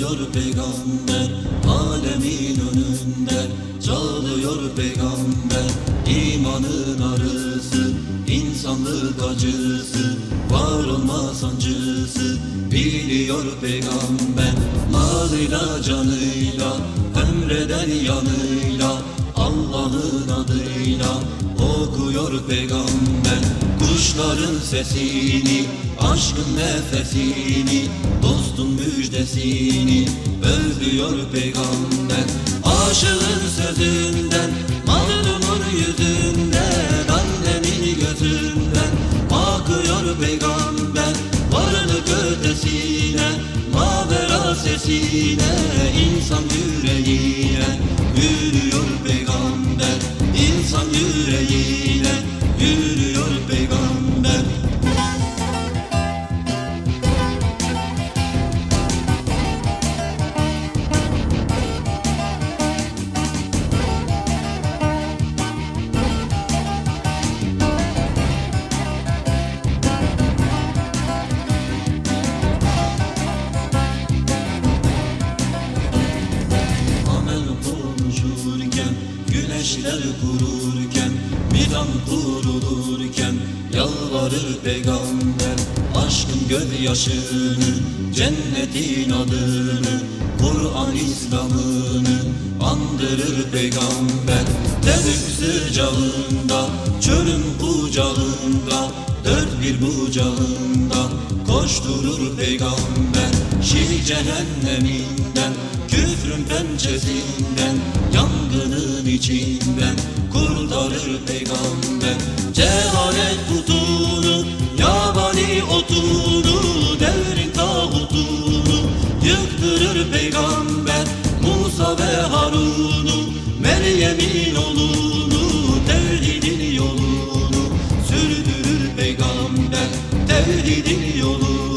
peygamber Alemin önünde çalıyor peygamber. İmanın arısı, insanlık acısı Var olma sancısı, biliyor peygamber. Malıyla canıyla, emreder yanıyla Allah'ın adıyla okuyor peygamber Kuşların sesini, aşkın nefesini Dostun müjdesini övüyor peygamber. Aşığın sözünden, mazlumun yüzünden Annemin gözünden akıyor peygamber. Varlık ötesine, güneşler kururken, midan kurulurken yalvarır peygamber aşkın gözyaşını, cennetin adını, Kur'an İslam'ını andırır peygamber. Tebük sıcağında, çölün kucağında, dört bir bucağında koşturur peygamber. Şih cehenneminden, Ömrün pençesinden Yangının içinden Kurtarır peygamber. Cehalet kutunu Yabani otunu Devrin tağutunu Yıktırır peygamber. Musa ve Harun'u Meryem'in oğlunu Tevhidin yolunu Sürdürür peygamber. Tevhidin yolunu